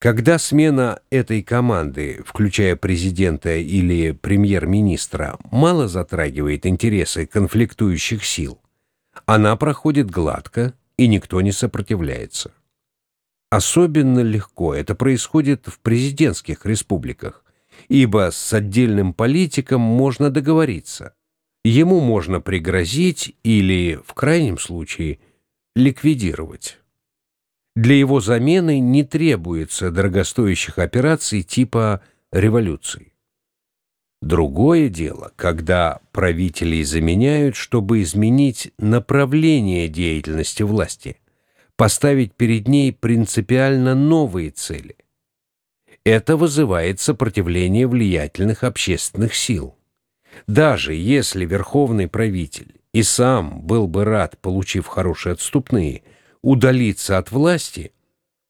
Когда смена этой команды, включая президента или премьер-министра, мало затрагивает интересы конфликтующих сил, она проходит гладко, и никто не сопротивляется. Особенно легко это происходит в президентских республиках, ибо с отдельным политиком можно договориться. Ему можно пригрозить или, в крайнем случае, ликвидировать. Для его замены не требуется дорогостоящих операций типа революции. Другое дело, когда правителей заменяют, чтобы изменить направление деятельности власти, поставить перед ней принципиально новые цели. Это вызывает сопротивление влиятельных общественных сил. Даже если верховный правитель и сам был бы рад, получив хорошие отступные, удалиться от власти,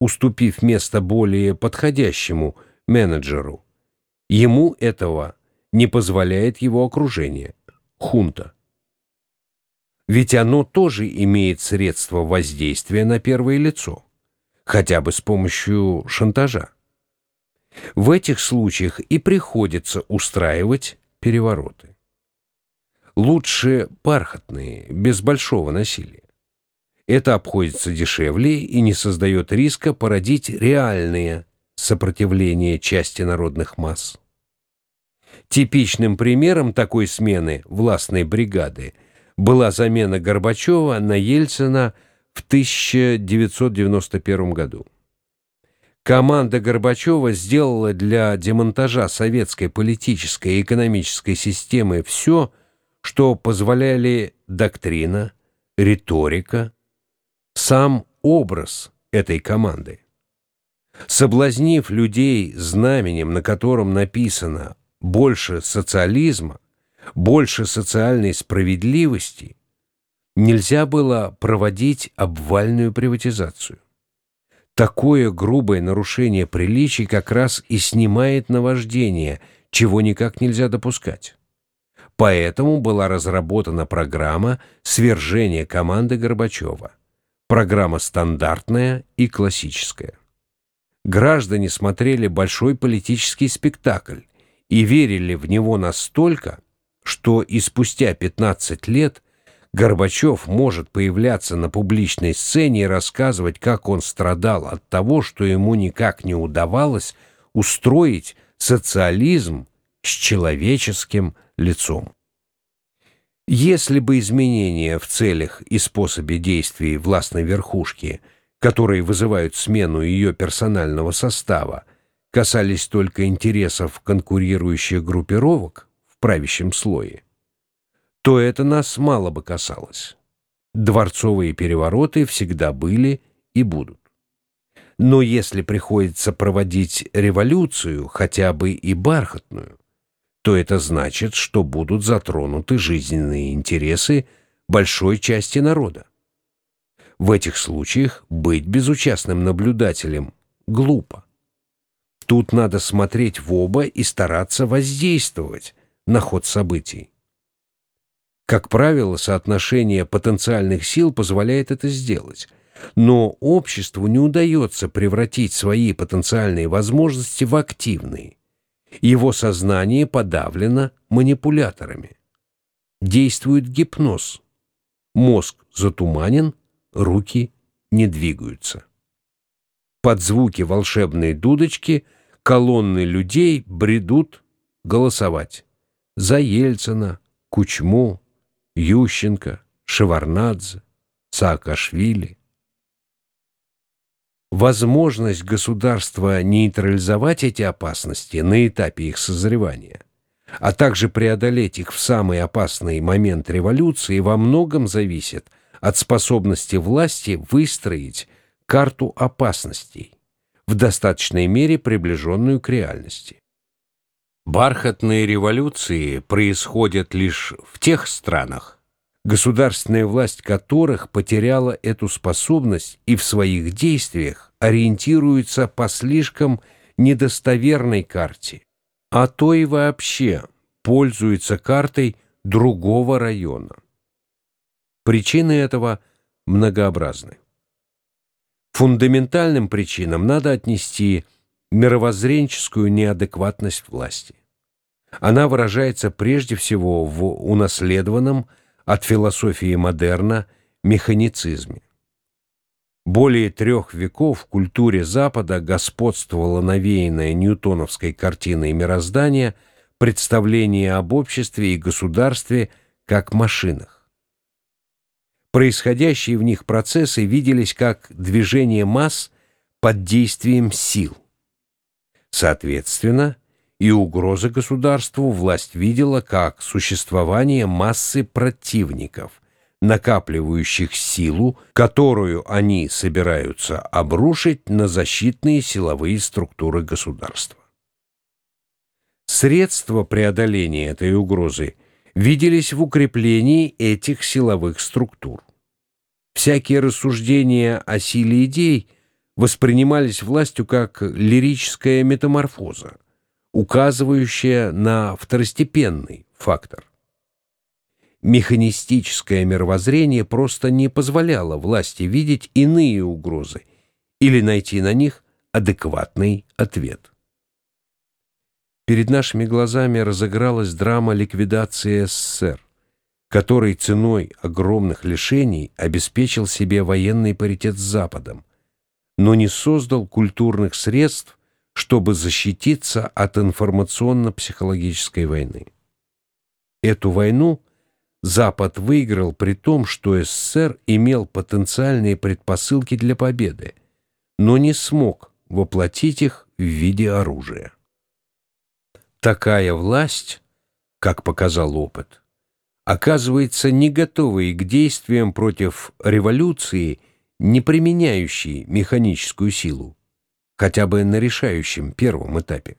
уступив место более подходящему менеджеру, ему этого не позволяет его окружение, хунта. Ведь оно тоже имеет средства воздействия на первое лицо, хотя бы с помощью шантажа. В этих случаях и приходится устраивать перевороты. Лучше бархатные, без большого насилия. Это обходится дешевле и не создает риска породить реальные сопротивления части народных масс. Типичным примером такой смены властной бригады была замена Горбачева на Ельцина в 1991 году. Команда Горбачева сделала для демонтажа советской политической и экономической системы все, что позволяли доктрина, риторика, сам образ этой команды. Соблазнив людей знаменем, на котором написано больше социализма, больше социальной справедливости, нельзя было проводить обвальную приватизацию. Такое грубое нарушение приличий как раз и снимает наваждение, чего никак нельзя допускать. Поэтому была разработана программа свержения команды Горбачева. Программа стандартная и классическая. Граждане смотрели большой политический спектакль, и верили в него настолько, что и спустя 15 лет Горбачев может появляться на публичной сцене и рассказывать, как он страдал от того, что ему никак не удавалось устроить социализм с человеческим лицом. Если бы изменения в целях и способе действий властной верхушки, которые вызывают смену ее персонального состава, касались только интересов конкурирующих группировок в правящем слое, то это нас мало бы касалось. Дворцовые перевороты всегда были и будут. Но если приходится проводить революцию, хотя бы и бархатную, то это значит, что будут затронуты жизненные интересы большой части народа. В этих случаях быть безучастным наблюдателем глупо. Тут надо смотреть в оба и стараться воздействовать на ход событий. Как правило, соотношение потенциальных сил позволяет это сделать, но обществу не удается превратить свои потенциальные возможности в активные. Его сознание подавлено манипуляторами. Действует гипноз. Мозг затуманен, руки не двигаются. Под звуки волшебной дудочки – колонны людей бредут голосовать за Ельцина, Кучму, Ющенко, Шеварнадзе, Саакашвили. Возможность государства нейтрализовать эти опасности на этапе их созревания, а также преодолеть их в самый опасный момент революции во многом зависит от способности власти выстроить карту опасностей в достаточной мере приближенную к реальности. Бархатные революции происходят лишь в тех странах, государственная власть которых потеряла эту способность и в своих действиях ориентируется по слишком недостоверной карте, а то и вообще пользуется картой другого района. Причины этого многообразны. Фундаментальным причинам надо отнести мировоззренческую неадекватность власти. Она выражается прежде всего в унаследованном от философии модерна механицизме. Более трех веков в культуре Запада господствовала навеянная ньютоновской картиной мироздания представление об обществе и государстве как машинах. Происходящие в них процессы виделись как движение масс под действием сил. Соответственно, и угроза государству власть видела как существование массы противников, накапливающих силу, которую они собираются обрушить на защитные силовые структуры государства. Средства преодоления этой угрозы виделись в укреплении этих силовых структур. Всякие рассуждения о силе идей воспринимались властью как лирическая метаморфоза, указывающая на второстепенный фактор. Механистическое мировоззрение просто не позволяло власти видеть иные угрозы или найти на них адекватный ответ. Перед нашими глазами разыгралась драма ликвидации СССР, который ценой огромных лишений обеспечил себе военный паритет с Западом, но не создал культурных средств, чтобы защититься от информационно-психологической войны. Эту войну Запад выиграл при том, что СССР имел потенциальные предпосылки для победы, но не смог воплотить их в виде оружия. Такая власть, как показал опыт, оказывается не готовой к действиям против революции, не применяющей механическую силу хотя бы на решающем первом этапе.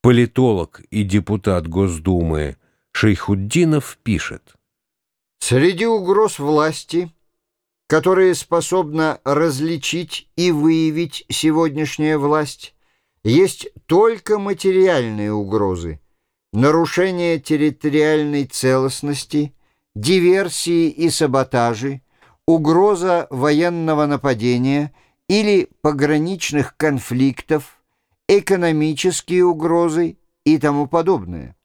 Политолог и депутат Госдумы Шейхуддинов пишет. Среди угроз власти, которые способна различить и выявить сегодняшняя власть, есть только материальные угрозы, нарушение территориальной целостности, диверсии и саботажи, угроза военного нападения – или пограничных конфликтов, экономические угрозы и тому подобное.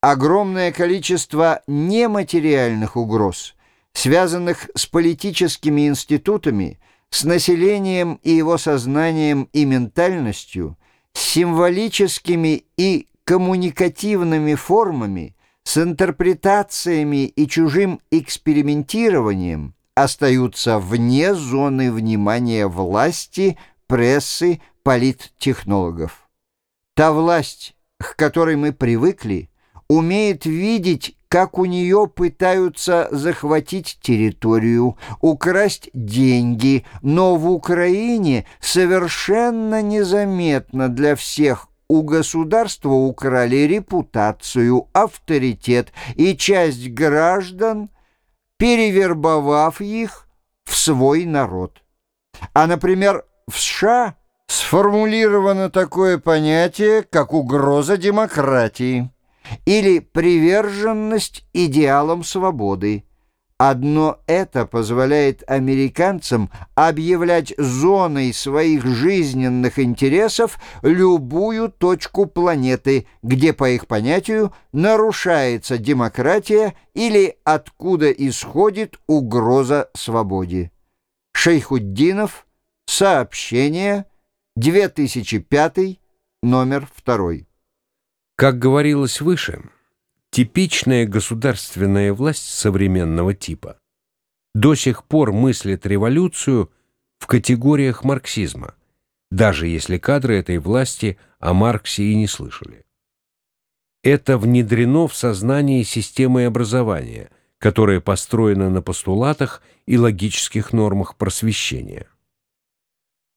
Огромное количество нематериальных угроз, связанных с политическими институтами, с населением и его сознанием и ментальностью, с символическими и коммуникативными формами, с интерпретациями и чужим экспериментированием – остаются вне зоны внимания власти, прессы, политтехнологов. Та власть, к которой мы привыкли, умеет видеть, как у нее пытаются захватить территорию, украсть деньги, но в Украине совершенно незаметно для всех у государства украли репутацию, авторитет, и часть граждан – перевербовав их в свой народ. А, например, в США сформулировано такое понятие, как угроза демократии или приверженность идеалам свободы. Одно это позволяет американцам объявлять зоной своих жизненных интересов любую точку планеты, где, по их понятию, нарушается демократия или откуда исходит угроза свободе. Шейхуддинов, сообщение, 2005, номер 2. Как говорилось выше, Типичная государственная власть современного типа до сих пор мыслит революцию в категориях марксизма, даже если кадры этой власти о Марксе и не слышали. Это внедрено в сознание системы образования, которая построена на постулатах и логических нормах просвещения.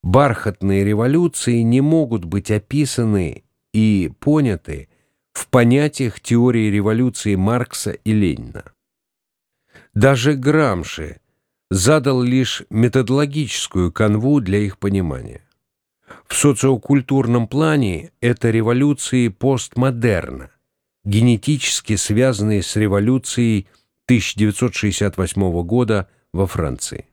Бархатные революции не могут быть описаны и поняты в понятиях теории революции Маркса и Ленина. Даже Грамши задал лишь методологическую канву для их понимания. В социокультурном плане это революции постмодерна, генетически связанные с революцией 1968 года во Франции.